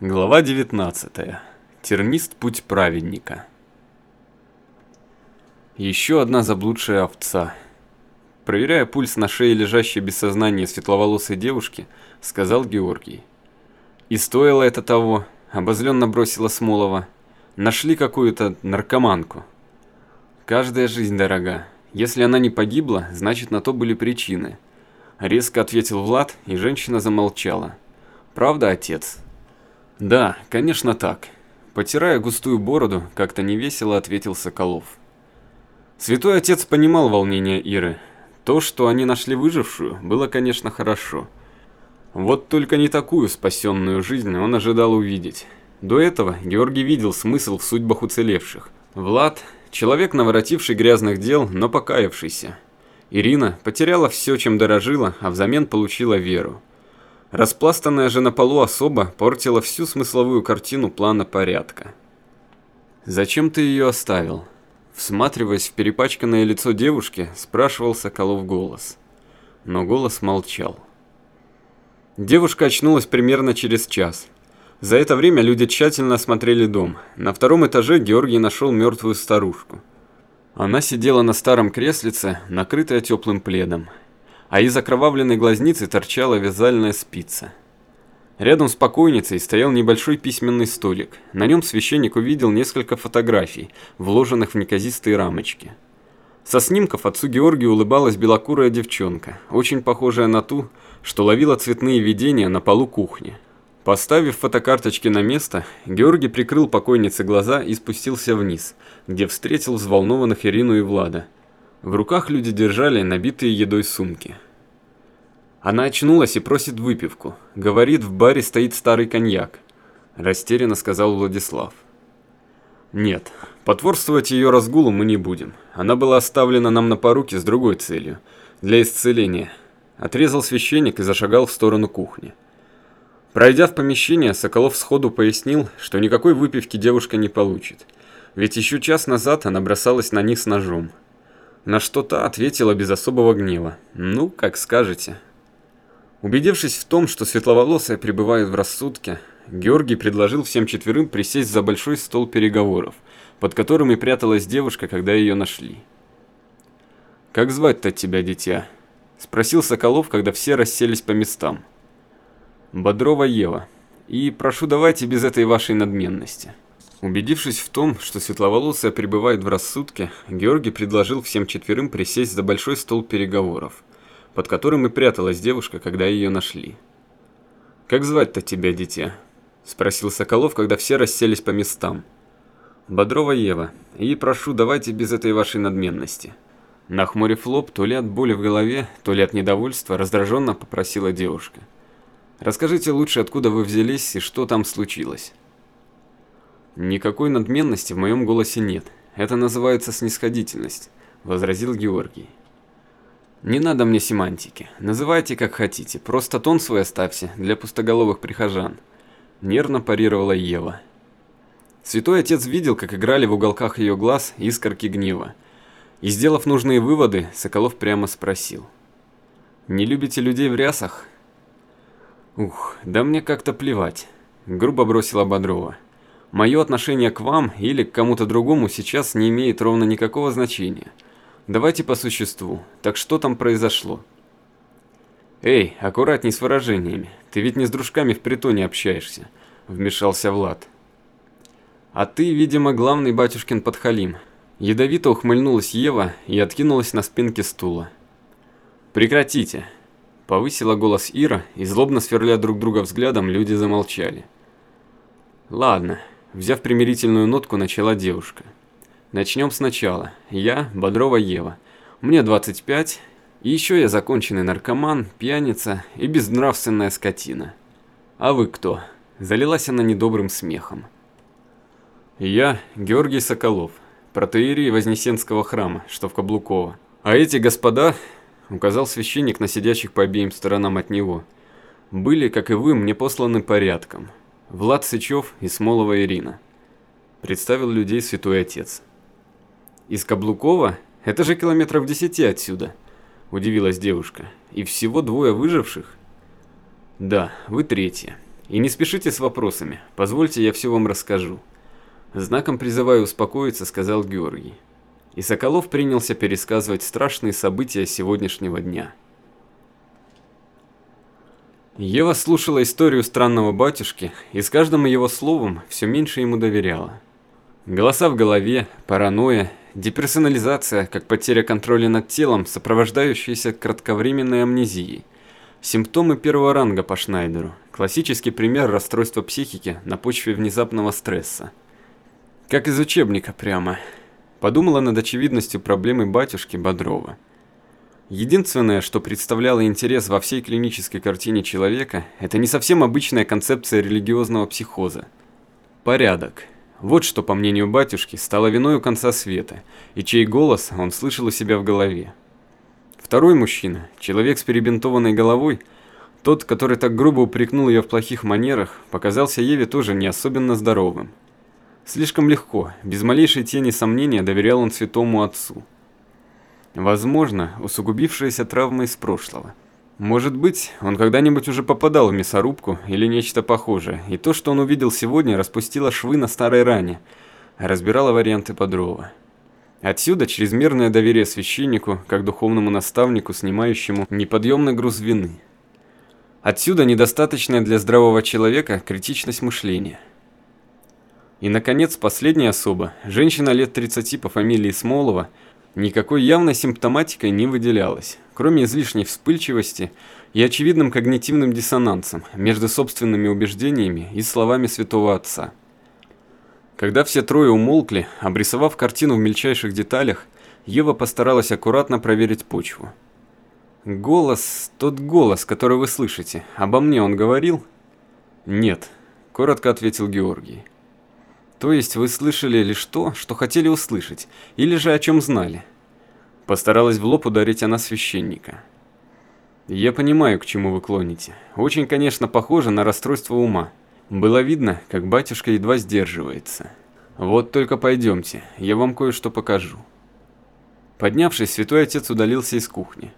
Глава 19. Тернист путь праведника. Еще одна заблудшая овца. Проверяя пульс на шее лежащей без сознания светловолосой девушки, сказал Георгий. И стоило это того, обозленно бросила Смолова. Нашли какую-то наркоманку. Каждая жизнь дорога. Если она не погибла, значит на то были причины. Резко ответил Влад, и женщина замолчала. Правда, отец? «Да, конечно так», – потирая густую бороду, как-то невесело ответил Соколов. Святой Отец понимал волнение Иры. То, что они нашли выжившую, было, конечно, хорошо. Вот только не такую спасенную жизнь он ожидал увидеть. До этого Георгий видел смысл в судьбах уцелевших. Влад – человек, наворотивший грязных дел, но покаявшийся. Ирина потеряла все, чем дорожила, а взамен получила веру. Распластанная же на полу особа портила всю смысловую картину плана порядка. «Зачем ты ее оставил?» Всматриваясь в перепачканное лицо девушки, спрашивал Соколов голос. Но голос молчал. Девушка очнулась примерно через час. За это время люди тщательно осмотрели дом. На втором этаже Георгий нашел мертвую старушку. Она сидела на старом креслице, накрытая теплым пледом а из окровавленной глазницы торчала вязальная спица. Рядом с покойницей стоял небольшой письменный столик. На нем священник увидел несколько фотографий, вложенных в неказистые рамочки. Со снимков отцу Георгию улыбалась белокурая девчонка, очень похожая на ту, что ловила цветные видения на полу кухни. Поставив фотокарточки на место, Георгий прикрыл покойнице глаза и спустился вниз, где встретил взволнованных Ирину и Влада – в руках люди держали набитые едой сумки. Она очнулась и просит выпивку. Говорит, в баре стоит старый коньяк. Растерянно сказал Владислав. Нет, потворствовать ее разгулу мы не будем. Она была оставлена нам на поруки с другой целью. Для исцеления. Отрезал священник и зашагал в сторону кухни. Пройдя в помещение, Соколов сходу пояснил, что никакой выпивки девушка не получит. Ведь еще час назад она бросалась на них с ножом на что та ответила без особого гнева. «Ну, как скажете». Убедившись в том, что светловолосая пребывает в рассудке, Георгий предложил всем четверым присесть за большой стол переговоров, под которым и пряталась девушка, когда ее нашли. «Как звать-то тебя, дитя?» – спросил Соколов, когда все расселись по местам. «Бодрова Ева. И прошу, давайте без этой вашей надменности». Убедившись в том, что светловолосая пребывает в рассудке, Георгий предложил всем четверым присесть за большой стол переговоров, под которым и пряталась девушка, когда ее нашли. «Как звать-то тебя, дитя?» – спросил Соколов, когда все расселись по местам. «Бодрова Ева, и прошу, давайте без этой вашей надменности». Нахмурив лоб, то ли от боли в голове, то ли от недовольства, раздраженно попросила девушка. «Расскажите лучше, откуда вы взялись и что там случилось». «Никакой надменности в моем голосе нет. Это называется снисходительность», – возразил Георгий. «Не надо мне семантики. Называйте как хотите, просто тон свой оставьте для пустоголовых прихожан», – нервно парировала Ева. Святой Отец видел, как играли в уголках ее глаз искорки гнева. И, сделав нужные выводы, Соколов прямо спросил. «Не любите людей в рясах?» «Ух, да мне как-то плевать», – грубо бросила Бодрова. Мое отношение к вам или к кому-то другому сейчас не имеет ровно никакого значения. Давайте по существу. Так что там произошло? Эй, аккуратней с выражениями. Ты ведь не с дружками в притоне общаешься, вмешался Влад. А ты, видимо, главный батюшкин подхалим. Ядовито ухмыльнулась Ева и откинулась на спинке стула. Прекратите. Повысила голос Ира, и злобно сверля друг друга взглядом, люди замолчали. Ладно, Взяв примирительную нотку, начала девушка. Начнем сначала. Я Бодрова Ева. Мне 25, и еще я законченный наркоман, пьяница и безнравственная скотина. А вы кто? Залилась она недобрым смехом. Я Георгий Соколов, протеерей Вознесенского храма, что в Каблуково. А эти господа, указал священник на сидящих по обеим сторонам от него, были, как и вы, мне посланы порядком. Влад Сычев и Смолова Ирина. Представил людей святой отец. Из Каблукова? Это же километров десяти отсюда. Удивилась девушка. И всего двое выживших? Да, вы третья. И не спешите с вопросами, позвольте я все вам расскажу. Знаком призываю успокоиться, сказал Георгий. И Соколов принялся пересказывать страшные события сегодняшнего дня. Ева слушала историю странного батюшки и с каждым его словом все меньше ему доверяла. Голоса в голове, паранойя, деперсонализация, как потеря контроля над телом, сопровождающаяся кратковременной амнезией. Симптомы первого ранга по Шнайдеру. Классический пример расстройства психики на почве внезапного стресса. Как из учебника прямо. Подумала над очевидностью проблемы батюшки Бодрова. Единственное, что представляло интерес во всей клинической картине человека, это не совсем обычная концепция религиозного психоза. Порядок. Вот что, по мнению батюшки, стало виной у конца света, и чей голос он слышал у себя в голове. Второй мужчина, человек с перебинтованной головой, тот, который так грубо упрекнул ее в плохих манерах, показался Еве тоже не особенно здоровым. Слишком легко, без малейшей тени сомнения доверял он святому отцу. Возможно, усугубившаяся травма из прошлого. Может быть, он когда-нибудь уже попадал в мясорубку или нечто похожее, и то, что он увидел сегодня, распустило швы на старой ране, разбирало варианты Бодрова. Отсюда чрезмерное доверие священнику, как духовному наставнику, снимающему неподъемный груз вины. Отсюда недостаточная для здравого человека критичность мышления. И, наконец, последняя особа, женщина лет 30 по фамилии Смолова – Никакой явной симптоматикой не выделялось, кроме излишней вспыльчивости и очевидным когнитивным диссонансом между собственными убеждениями и словами святого отца. Когда все трое умолкли, обрисовав картину в мельчайших деталях, Ева постаралась аккуратно проверить почву. «Голос, тот голос, который вы слышите, обо мне он говорил?» «Нет», — коротко ответил Георгий. То есть вы слышали лишь то, что хотели услышать, или же о чем знали? Постаралась в лоб ударить она священника. Я понимаю, к чему вы клоните. Очень, конечно, похоже на расстройство ума. Было видно, как батюшка едва сдерживается. Вот только пойдемте, я вам кое-что покажу. Поднявшись, святой отец удалился из кухни.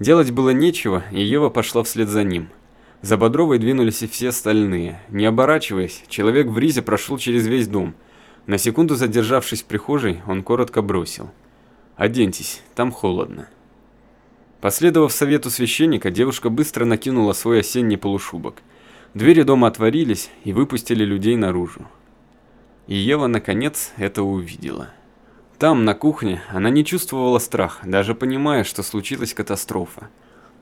Делать было нечего, и Ева пошла вслед за ним – за Бодровой двинулись и все остальные. Не оборачиваясь, человек в ризе прошел через весь дом. На секунду задержавшись в прихожей, он коротко бросил. «Оденьтесь, там холодно». Последовав совету священника, девушка быстро накинула свой осенний полушубок. Двери дома отворились и выпустили людей наружу. И Ева, наконец, это увидела. Там, на кухне, она не чувствовала страх, даже понимая, что случилась катастрофа.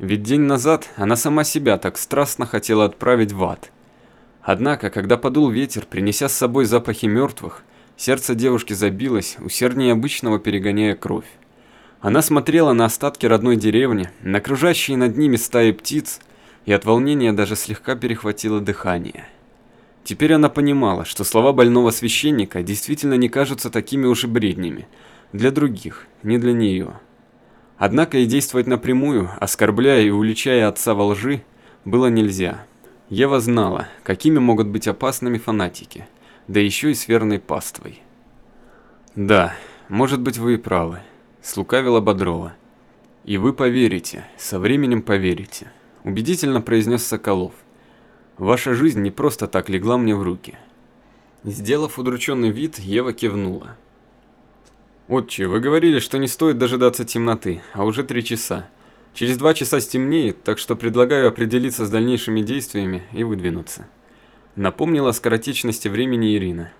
Ведь день назад она сама себя так страстно хотела отправить в ад. Однако, когда подул ветер, принеся с собой запахи мертвых, сердце девушки забилось, усерднее обычного перегоняя кровь. Она смотрела на остатки родной деревни, на кружащие над ними стаи птиц, и от волнения даже слегка перехватило дыхание. Теперь она понимала, что слова больного священника действительно не кажутся такими уж и бреднями. Для других, не для нее. Однако и действовать напрямую, оскорбляя и уличая отца во лжи, было нельзя. Ева знала, какими могут быть опасными фанатики, да еще и с верной паствой. «Да, может быть вы и правы», — слукавила Бодрова. «И вы поверите, со временем поверите», — убедительно произнес Соколов. «Ваша жизнь не просто так легла мне в руки». Сделав удрученный вид, Ева кивнула. «Отче, вы говорили, что не стоит дожидаться темноты, а уже три часа. Через два часа стемнеет, так что предлагаю определиться с дальнейшими действиями и выдвинуться». Напомнила о скоротечности времени Ирина.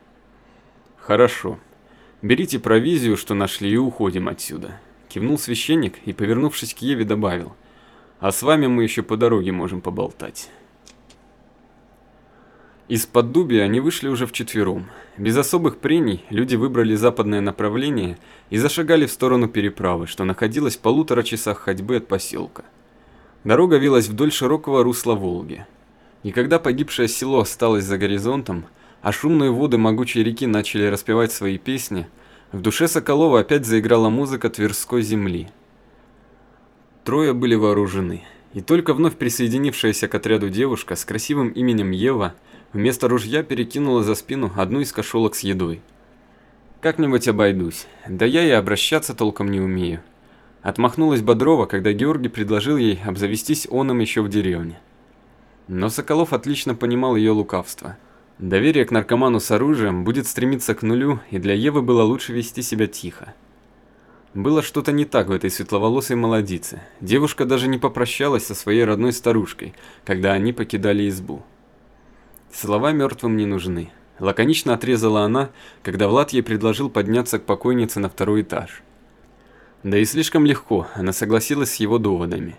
«Хорошо. Берите провизию, что нашли, и уходим отсюда», – кивнул священник и, повернувшись к Еве, добавил. «А с вами мы еще по дороге можем поболтать». Из-под дуби они вышли уже вчетвером. Без особых прений люди выбрали западное направление и зашагали в сторону переправы, что находилась в полутора часах ходьбы от поселка. Дорога вилась вдоль широкого русла Волги. И когда погибшее село осталось за горизонтом, а шумные воды могучей реки начали распевать свои песни, в душе Соколова опять заиграла музыка Тверской земли. Трое были вооружены, и только вновь присоединившаяся к отряду девушка с красивым именем Ева – Вместо ружья перекинула за спину одну из кошелок с едой. «Как-нибудь обойдусь, да я и обращаться толком не умею». Отмахнулась Бодрова, когда Георгий предложил ей обзавестись оном еще в деревне. Но Соколов отлично понимал ее лукавство. Доверие к наркоману с оружием будет стремиться к нулю, и для Евы было лучше вести себя тихо. Было что-то не так в этой светловолосой молодице. Девушка даже не попрощалась со своей родной старушкой, когда они покидали избу. Слова мертвым не нужны. Лаконично отрезала она, когда Влад ей предложил подняться к покойнице на второй этаж. Да и слишком легко она согласилась с его доводами.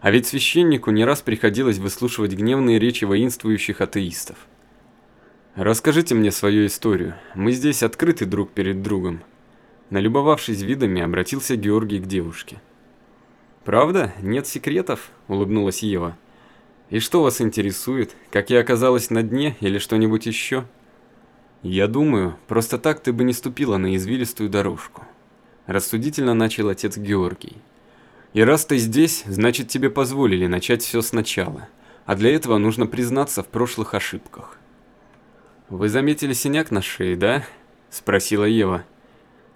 А ведь священнику не раз приходилось выслушивать гневные речи воинствующих атеистов. «Расскажите мне свою историю. Мы здесь открыты друг перед другом», Налюбовавшись видами, обратился Георгий к девушке. «Правда? Нет секретов?» – улыбнулась Ева. «И что вас интересует? Как я оказалась на дне или что-нибудь еще?» «Я думаю, просто так ты бы не ступила на извилистую дорожку», – рассудительно начал отец Георгий. «И раз ты здесь, значит тебе позволили начать все сначала, а для этого нужно признаться в прошлых ошибках». «Вы заметили синяк на шее, да?» – спросила Ева.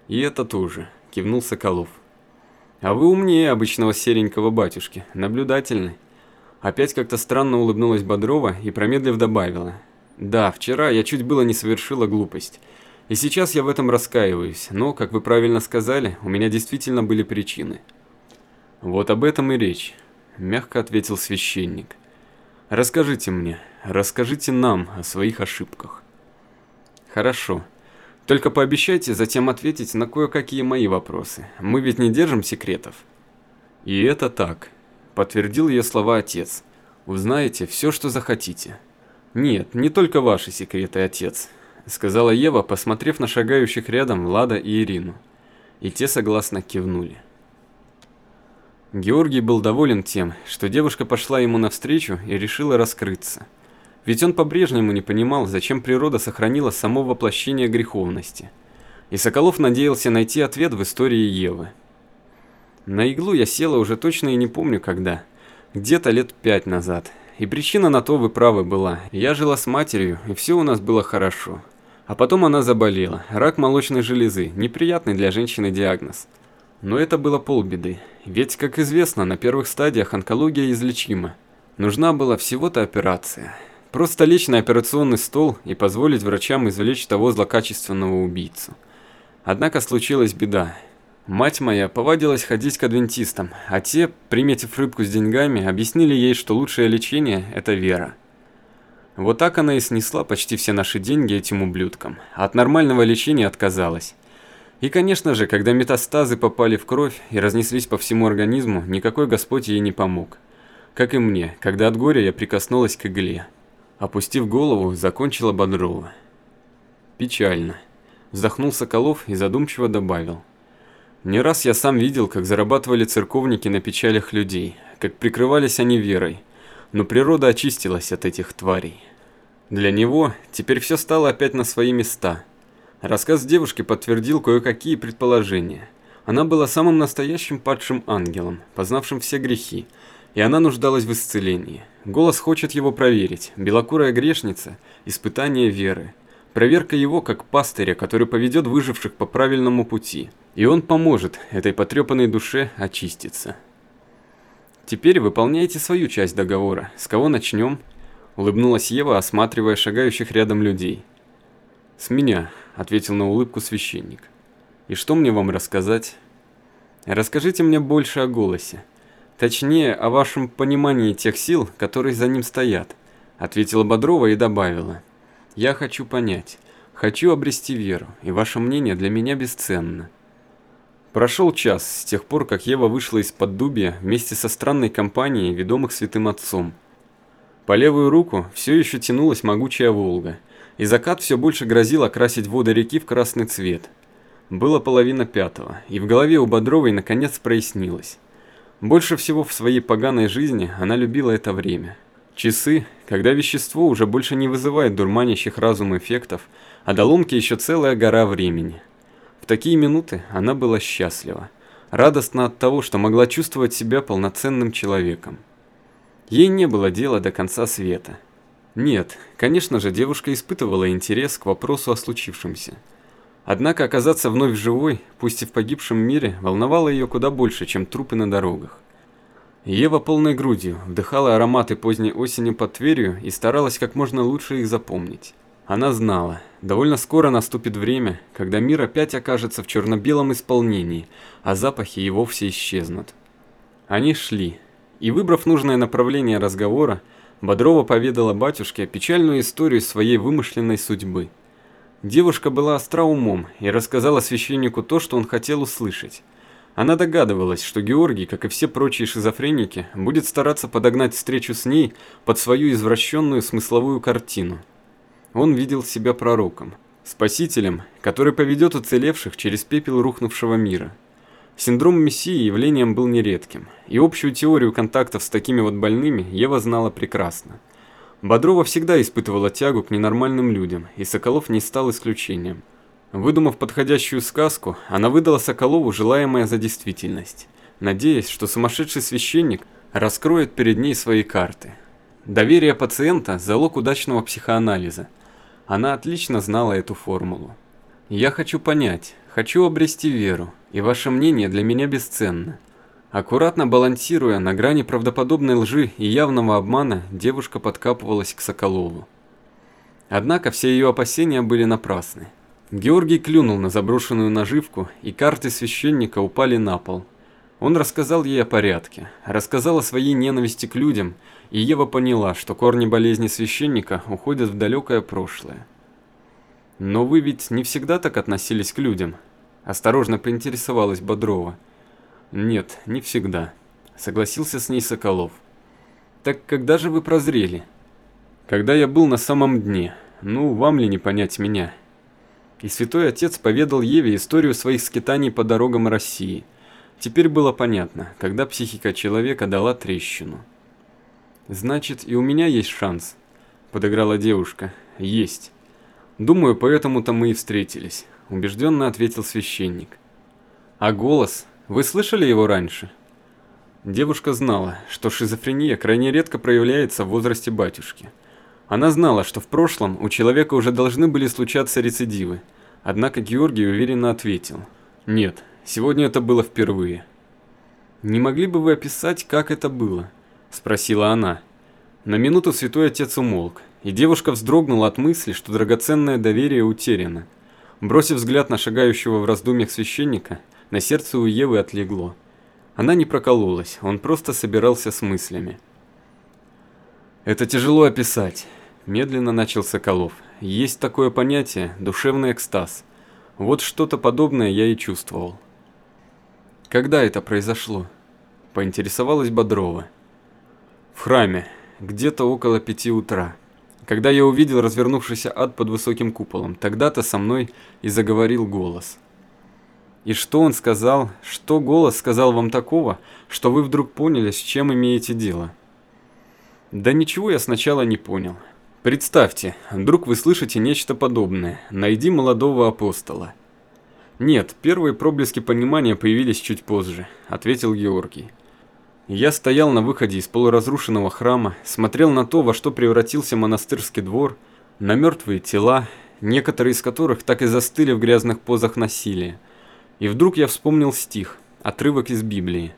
«И это тоже», – кивнул Соколов. «А вы умнее обычного серенького батюшки, наблюдательный». Опять как-то странно улыбнулась Бодрова и промедлив добавила. «Да, вчера я чуть было не совершила глупость. И сейчас я в этом раскаиваюсь, но, как вы правильно сказали, у меня действительно были причины». «Вот об этом и речь», – мягко ответил священник. «Расскажите мне, расскажите нам о своих ошибках». «Хорошо». Только пообещайте затем ответить на кое-какие мои вопросы. Мы ведь не держим секретов. И это так, подтвердил ее слова отец. Узнаете все, что захотите. Нет, не только ваши секреты, отец, сказала Ева, посмотрев на шагающих рядом Влада и Ирину. И те согласно кивнули. Георгий был доволен тем, что девушка пошла ему навстречу и решила раскрыться. Ведь он по-прежнему не понимал, зачем природа сохранила само воплощение греховности. И Соколов надеялся найти ответ в истории Евы. На иглу я села уже точно и не помню когда. Где-то лет пять назад. И причина на то вы правы была. Я жила с матерью, и все у нас было хорошо. А потом она заболела. Рак молочной железы. Неприятный для женщины диагноз. Но это было полбеды. Ведь, как известно, на первых стадиях онкология излечима. Нужна была всего-то операция. Просто лечь на операционный стол и позволить врачам извлечь того злокачественного убийцу. Однако случилась беда. Мать моя повадилась ходить к адвентистам, а те, приметив рыбку с деньгами, объяснили ей, что лучшее лечение – это вера. Вот так она и снесла почти все наши деньги этим ублюдкам, от нормального лечения отказалась. И, конечно же, когда метастазы попали в кровь и разнеслись по всему организму, никакой Господь ей не помог. Как и мне, когда от горя я прикоснулась к игле. Опустив голову, закончила Бодрова. Печально. Вздохнул Соколов и задумчиво добавил. Не раз я сам видел, как зарабатывали церковники на печалях людей, как прикрывались они верой, но природа очистилась от этих тварей. Для него теперь все стало опять на свои места. Рассказ девушки подтвердил кое-какие предположения. Она была самым настоящим падшим ангелом, познавшим все грехи, и она нуждалась в исцелении. Голос хочет его проверить. Белокурая грешница – испытание веры. Проверка его как пастыря, который поведет выживших по правильному пути. И он поможет этой потрепанной душе очиститься. Теперь выполняйте свою часть договора. С кого начнем? Улыбнулась Ева, осматривая шагающих рядом людей. «С меня», — ответил на улыбку священник. «И что мне вам рассказать?» «Расскажите мне больше о голосе. Точнее, о вашем понимании тех сил, которые за ним стоят, ответила Бодрова и добавила. Я хочу понять, хочу обрести веру, и ваше мнение для меня бесценно. Прошел час с тех пор, как Ева вышла из под дубья вместе со странной компанией, ведомых святым отцом. По левую руку все еще тянулась могучая Волга, и закат все больше грозил окрасить воды реки в красный цвет. Было половина пятого, и в голове у Бодровой наконец прояснилось. Больше всего в своей поганой жизни она любила это время. Часы, когда вещество уже больше не вызывает дурманящих разум эффектов, а до ломки еще целая гора времени. В такие минуты она была счастлива, радостна от того, что могла чувствовать себя полноценным человеком. Ей не было дела до конца света. Нет, конечно же, девушка испытывала интерес к вопросу о случившемся – Однако оказаться вновь живой, пусть и в погибшем мире, волновало ее куда больше, чем трупы на дорогах. Ева полной грудью вдыхала ароматы поздней осени под Тверью и старалась как можно лучше их запомнить. Она знала, довольно скоро наступит время, когда мир опять окажется в черно-белом исполнении, а запахи и вовсе исчезнут. Они шли, и выбрав нужное направление разговора, Бодрова поведала батюшке печальную историю своей вымышленной судьбы. Девушка была остра умом и рассказала священнику то, что он хотел услышать. Она догадывалась, что Георгий, как и все прочие шизофреники, будет стараться подогнать встречу с ней под свою извращенную смысловую картину. Он видел себя пророком, спасителем, который поведет уцелевших через пепел рухнувшего мира. Синдром Мессии явлением был нередким, и общую теорию контактов с такими вот больными Ева знала прекрасно. Бодрова всегда испытывала тягу к ненормальным людям, и Соколов не стал исключением. Выдумав подходящую сказку, она выдала Соколову желаемое за действительность, надеясь, что сумасшедший священник раскроет перед ней свои карты. Доверие пациента – залог удачного психоанализа. Она отлично знала эту формулу. «Я хочу понять, хочу обрести веру, и ваше мнение для меня бесценно». Аккуратно балансируя на грани правдоподобной лжи и явного обмана, девушка подкапывалась к Соколову. Однако все ее опасения были напрасны. Георгий клюнул на заброшенную наживку, и карты священника упали на пол. Он рассказал ей о порядке, рассказал о своей ненависти к людям, и Ева поняла, что корни болезни священника уходят в далекое прошлое. «Но вы ведь не всегда так относились к людям?» Осторожно поинтересовалась Бодрова. «Нет, не всегда», — согласился с ней Соколов. «Так когда же вы прозрели?» «Когда я был на самом дне. Ну, вам ли не понять меня?» И святой отец поведал Еве историю своих скитаний по дорогам России. Теперь было понятно, когда психика человека дала трещину. «Значит, и у меня есть шанс», — подыграла девушка. «Есть. Думаю, поэтому-то мы и встретились», — убежденно ответил священник. «А голос? Вы слышали его раньше?» Девушка знала, что шизофрения крайне редко проявляется в возрасте батюшки. Она знала, что в прошлом у человека уже должны были случаться рецидивы, однако Георгий уверенно ответил. «Нет, сегодня это было впервые». «Не могли бы вы описать, как это было?» – спросила она. На минуту святой отец умолк, и девушка вздрогнула от мысли, что драгоценное доверие утеряно. Бросив взгляд на шагающего в раздумьях священника, на сердце у Евы отлегло. Она не прокололась, он просто собирался с мыслями. «Это тяжело описать медленно начал Соколов. Есть такое понятие душевный экстаз. Вот что-то подобное я и чувствовал. Когда это произошло? Поинтересовалась Бодрова. В храме, где-то около пяти утра. Когда я увидел развернувшийся ад под высоким куполом, тогда-то со мной и заговорил голос. И что он сказал, что голос сказал вам такого, что вы вдруг поняли, с чем имеете дело? Да ничего я сначала не понял. Представьте, вдруг вы слышите нечто подобное. Найди молодого апостола. Нет, первые проблески понимания появились чуть позже, ответил Георгий. Я стоял на выходе из полуразрушенного храма, смотрел на то, во что превратился монастырский двор, на мертвые тела, некоторые из которых так и застыли в грязных позах насилия. И вдруг я вспомнил стих, отрывок из Библии.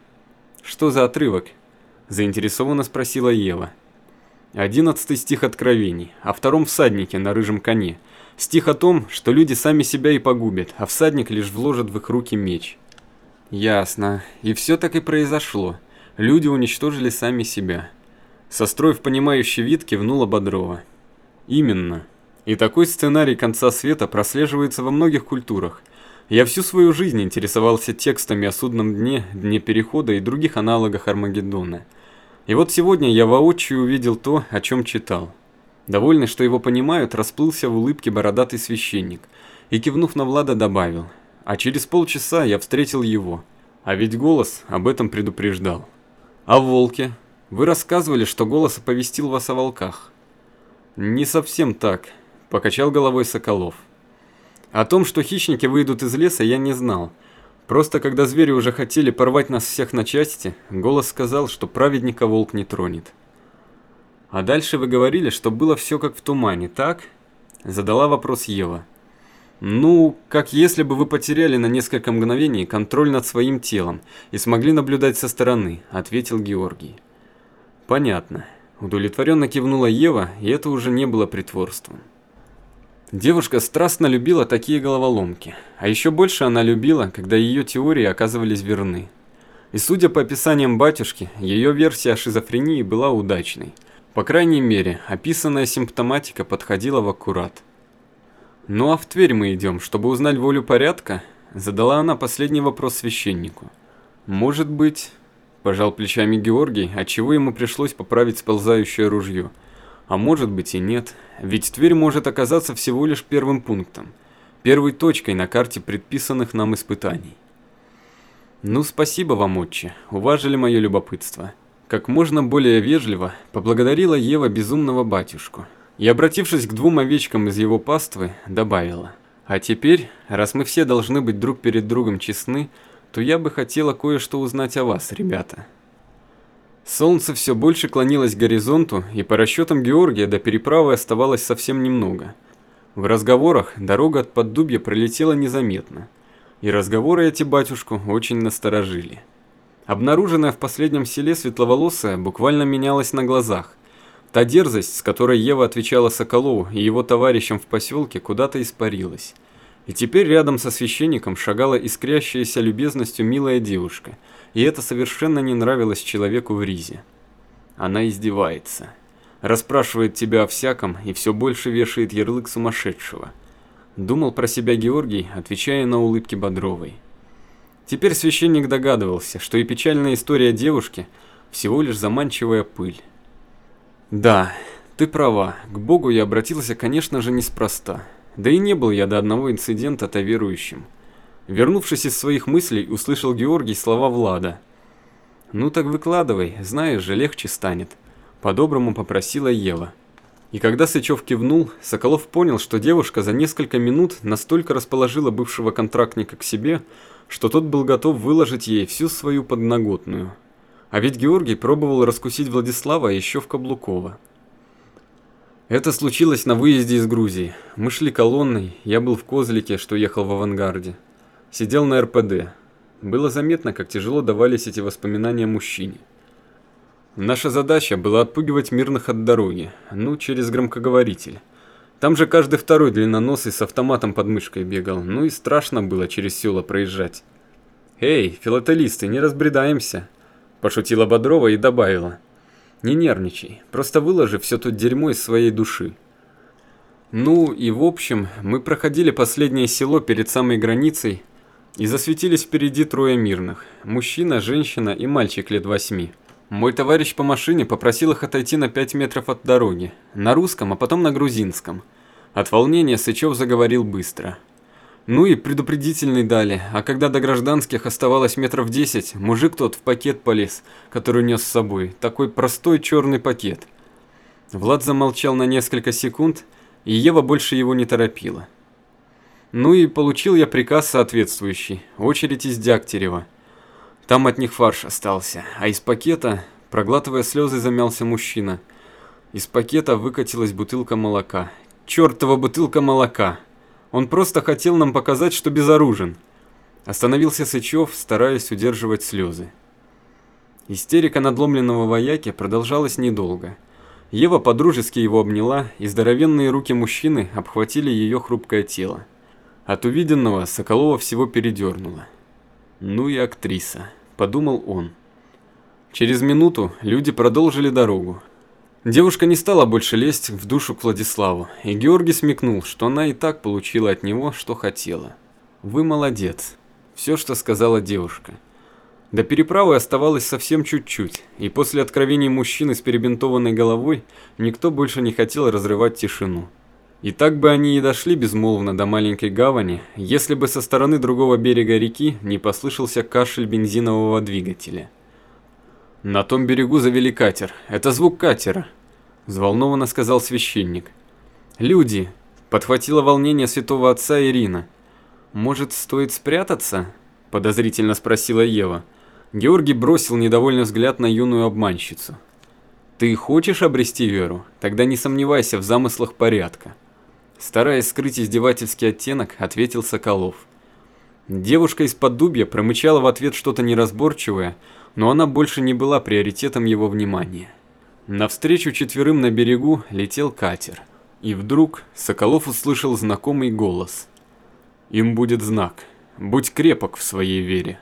«Что за отрывок?» – заинтересованно спросила Ева. Одиннадцатый стих Откровений, о втором всаднике на рыжем коне. Стих о том, что люди сами себя и погубят, а всадник лишь вложит в их руки меч. Ясно. И все так и произошло. Люди уничтожили сами себя. Состроив понимающий вид, кивнула Бодрова. Именно. И такой сценарий конца света прослеживается во многих культурах. Я всю свою жизнь интересовался текстами о судном дне, дне перехода и других аналогах Армагеддона – и вот сегодня я воочию увидел то, о чем читал. Довольный, что его понимают, расплылся в улыбке бородатый священник и, кивнув на Влада, добавил. А через полчаса я встретил его. А ведь голос об этом предупреждал. А волке? Вы рассказывали, что голос оповестил вас о волках. Не совсем так, покачал головой Соколов. О том, что хищники выйдут из леса, я не знал. Просто когда звери уже хотели порвать нас всех на части, голос сказал, что праведника волк не тронет. А дальше вы говорили, что было все как в тумане, так? Задала вопрос Ева. Ну, как если бы вы потеряли на несколько мгновений контроль над своим телом и смогли наблюдать со стороны, ответил Георгий. Понятно. Удовлетворенно кивнула Ева, и это уже не было притворством. Девушка страстно любила такие головоломки, а еще больше она любила, когда ее теории оказывались верны. И судя по описаниям батюшки, ее версия о шизофрении была удачной. По крайней мере, описанная симптоматика подходила в аккурат. «Ну а в Тверь мы идем, чтобы узнать волю порядка?» Задала она последний вопрос священнику. «Может быть...» Пожал плечами Георгий, отчего ему пришлось поправить сползающее ружье. А может быть и нет, ведь Тверь может оказаться всего лишь первым пунктом, первой точкой на карте предписанных нам испытаний. «Ну, спасибо вам, отче, уважили мое любопытство». Как можно более вежливо поблагодарила Ева безумного батюшку, и, обратившись к двум овечкам из его паствы, добавила. «А теперь, раз мы все должны быть друг перед другом честны, то я бы хотела кое-что узнать о вас, ребята». Солнце все больше клонилось к горизонту, и по расчетам Георгия до переправы оставалось совсем немного. В разговорах дорога от Поддубья пролетела незаметно, и разговоры эти батюшку очень насторожили. Обнаруженная в последнем селе светловолосая буквально менялась на глазах, Та дерзость, с которой Ева отвечала Соколову и его товарищам в поселке, куда-то испарилась. И теперь рядом со священником шагала искрящаяся любезностью милая девушка, и это совершенно не нравилось человеку в ризе. Она издевается. Расспрашивает тебя о всяком и все больше вешает ярлык сумасшедшего. Думал про себя Георгий, отвечая на улыбки Бодровой. Теперь священник догадывался, что и печальная история девушки всего лишь заманчивая пыль. Да, ты права, к Богу я обратился, конечно же, неспроста. Да и не был я до одного инцидента-то верующим. Вернувшись из своих мыслей, услышал Георгий слова Влада. «Ну так выкладывай, знаешь же, легче станет», – по-доброму попросила Ева. И когда Сычев кивнул, Соколов понял, что девушка за несколько минут настолько расположила бывшего контрактника к себе, что тот был готов выложить ей всю свою подноготную. А ведь Георгий пробовал раскусить Владислава еще в Каблуково. Это случилось на выезде из Грузии. Мы шли колонной, я был в Козлике, что ехал в авангарде. Сидел на РПД. Было заметно, как тяжело давались эти воспоминания мужчине. Наша задача была отпугивать мирных от дороги, ну, через громкоговоритель. Там же каждый второй длинноносый с автоматом под мышкой бегал, ну и страшно было через села проезжать. «Эй, филателисты, не разбредаемся!» Пошутила Бодрова и добавила. Не нервничай, просто выложи все тут дерьмо из своей души. Ну и в общем, мы проходили последнее село перед самой границей и засветились впереди трое мирных. Мужчина, женщина и мальчик лет восьми. Мой товарищ по машине попросил их отойти на пять метров от дороги. На русском, а потом на грузинском. От волнения Сычев заговорил быстро. Ну и предупредительный дали, а когда до гражданских оставалось метров десять, мужик тот в пакет полез, который нес с собой, такой простой черный пакет. Влад замолчал на несколько секунд, и Ева больше его не торопила. Ну и получил я приказ соответствующий, очередь из Дягтерева. Там от них фарш остался, а из пакета, проглатывая слезы, замялся мужчина. Из пакета выкатилась бутылка молока. Чёртова бутылка молока! Он просто хотел нам показать, что безоружен. Остановился Сычев, стараясь удерживать слезы. Истерика надломленного вояки продолжалась недолго. Ева подружески его обняла, и здоровенные руки мужчины обхватили ее хрупкое тело. От увиденного Соколова всего передернуло. «Ну и актриса», — подумал он. Через минуту люди продолжили дорогу, Девушка не стала больше лезть в душу к Владиславу, и Георгий смекнул, что она и так получила от него, что хотела. «Вы молодец», – все, что сказала девушка. До переправы оставалось совсем чуть-чуть, и после откровений мужчины с перебинтованной головой никто больше не хотел разрывать тишину. И так бы они и дошли безмолвно до маленькой гавани, если бы со стороны другого берега реки не послышался кашель бензинового двигателя. «На том берегу завели катер. Это звук катера», – взволнованно сказал священник. «Люди!» – подхватило волнение святого отца Ирина. «Может, стоит спрятаться?» – подозрительно спросила Ева. Георгий бросил недовольный взгляд на юную обманщицу. «Ты хочешь обрести веру? Тогда не сомневайся в замыслах порядка». Стараясь скрыть издевательский оттенок, ответил Соколов. Девушка из-под дубья промычала в ответ что-то неразборчивое, но она больше не была приоритетом его внимания. Навстречу четверым на берегу летел катер. И вдруг Соколов услышал знакомый голос. «Им будет знак. Будь крепок в своей вере».